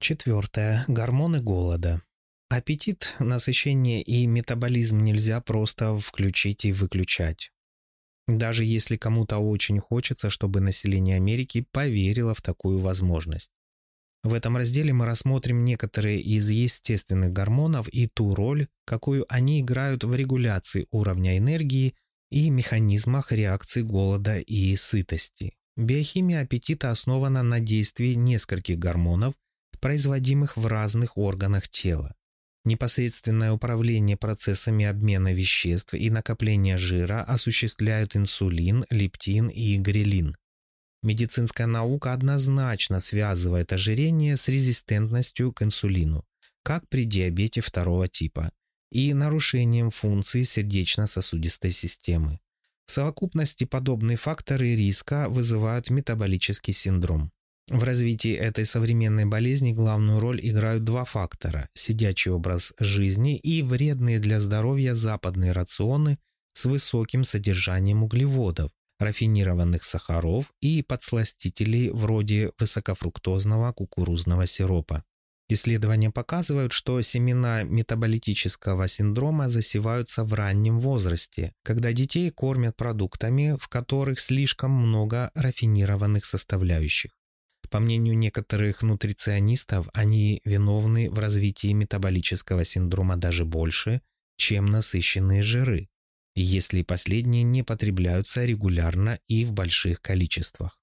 Четвертое. Гормоны голода. Аппетит, насыщение и метаболизм нельзя просто включить и выключать. Даже если кому-то очень хочется, чтобы население Америки поверило в такую возможность. В этом разделе мы рассмотрим некоторые из естественных гормонов и ту роль, какую они играют в регуляции уровня энергии и механизмах реакции голода и сытости. Биохимия аппетита основана на действии нескольких гормонов – производимых в разных органах тела. Непосредственное управление процессами обмена веществ и накопления жира осуществляют инсулин, лептин и грелин. Медицинская наука однозначно связывает ожирение с резистентностью к инсулину, как при диабете второго типа, и нарушением функции сердечно-сосудистой системы. В совокупности подобные факторы риска вызывают метаболический синдром. В развитии этой современной болезни главную роль играют два фактора – сидячий образ жизни и вредные для здоровья западные рационы с высоким содержанием углеводов, рафинированных сахаров и подсластителей вроде высокофруктозного кукурузного сиропа. Исследования показывают, что семена метаболитического синдрома засеваются в раннем возрасте, когда детей кормят продуктами, в которых слишком много рафинированных составляющих. По мнению некоторых нутриционистов, они виновны в развитии метаболического синдрома даже больше, чем насыщенные жиры, если последние не потребляются регулярно и в больших количествах.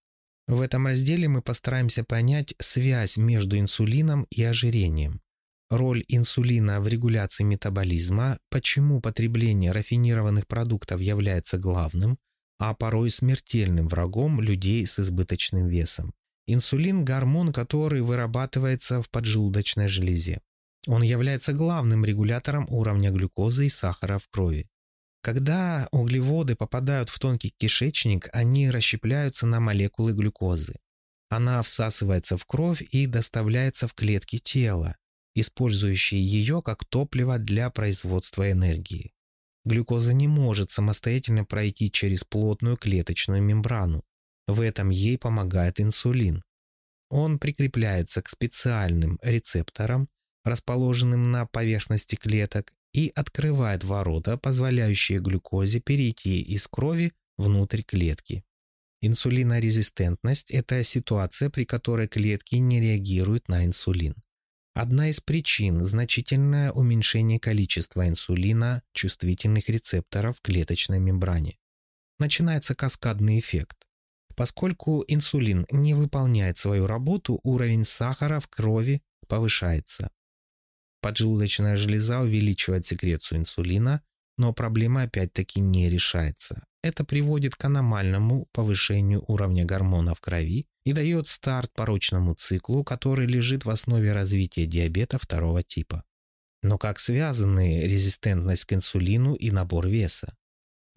В этом разделе мы постараемся понять связь между инсулином и ожирением, роль инсулина в регуляции метаболизма, почему потребление рафинированных продуктов является главным, а порой смертельным врагом людей с избыточным весом, Инсулин – гормон, который вырабатывается в поджелудочной железе. Он является главным регулятором уровня глюкозы и сахара в крови. Когда углеводы попадают в тонкий кишечник, они расщепляются на молекулы глюкозы. Она всасывается в кровь и доставляется в клетки тела, использующие ее как топливо для производства энергии. Глюкоза не может самостоятельно пройти через плотную клеточную мембрану, в этом ей помогает инсулин. Он прикрепляется к специальным рецепторам, расположенным на поверхности клеток, и открывает ворота, позволяющие глюкозе перейти из крови внутрь клетки. Инсулинорезистентность – это ситуация, при которой клетки не реагируют на инсулин. Одна из причин – значительное уменьшение количества инсулина чувствительных рецепторов клеточной мембране. Начинается каскадный эффект. Поскольку инсулин не выполняет свою работу, уровень сахара в крови повышается. Поджелудочная железа увеличивает секрецию инсулина, но проблема опять-таки не решается. Это приводит к аномальному повышению уровня гормона в крови и дает старт порочному циклу, который лежит в основе развития диабета второго типа. Но как связаны резистентность к инсулину и набор веса?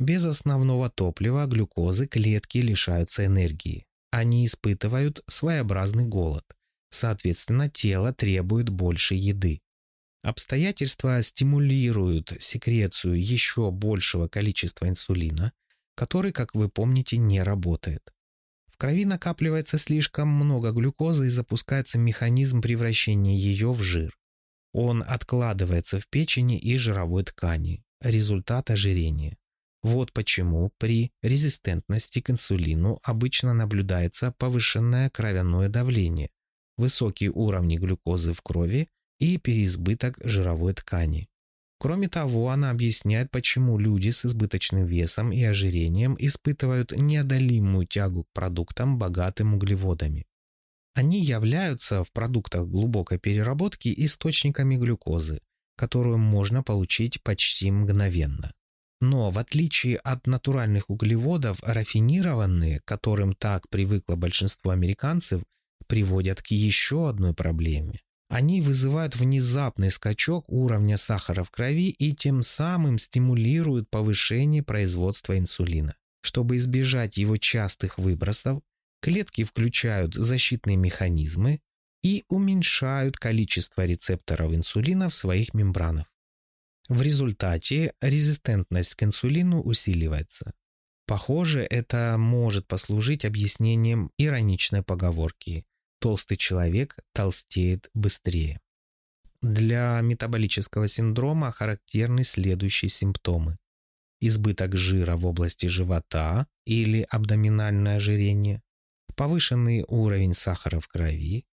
Без основного топлива глюкозы клетки лишаются энергии. Они испытывают своеобразный голод. Соответственно, тело требует больше еды. Обстоятельства стимулируют секрецию еще большего количества инсулина, который, как вы помните, не работает. В крови накапливается слишком много глюкозы и запускается механизм превращения ее в жир. Он откладывается в печени и жировой ткани. Результат ожирения. Вот почему при резистентности к инсулину обычно наблюдается повышенное кровяное давление, высокие уровни глюкозы в крови и переизбыток жировой ткани. Кроме того, она объясняет, почему люди с избыточным весом и ожирением испытывают неодолимую тягу к продуктам, богатым углеводами. Они являются в продуктах глубокой переработки источниками глюкозы, которую можно получить почти мгновенно. Но в отличие от натуральных углеводов, рафинированные, которым так привыкло большинство американцев, приводят к еще одной проблеме. Они вызывают внезапный скачок уровня сахара в крови и тем самым стимулируют повышение производства инсулина. Чтобы избежать его частых выбросов, клетки включают защитные механизмы и уменьшают количество рецепторов инсулина в своих мембранах. В результате резистентность к инсулину усиливается. Похоже, это может послужить объяснением ироничной поговорки «толстый человек толстеет быстрее». Для метаболического синдрома характерны следующие симптомы. Избыток жира в области живота или абдоминальное ожирение, повышенный уровень сахара в крови,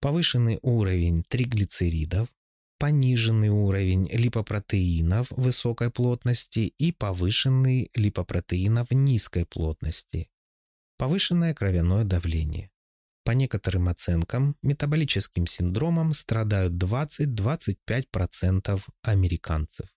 повышенный уровень триглицеридов, пониженный уровень липопротеинов высокой плотности и повышенный липопротеинов низкой плотности. Повышенное кровяное давление. По некоторым оценкам, метаболическим синдромом страдают 20-25% американцев.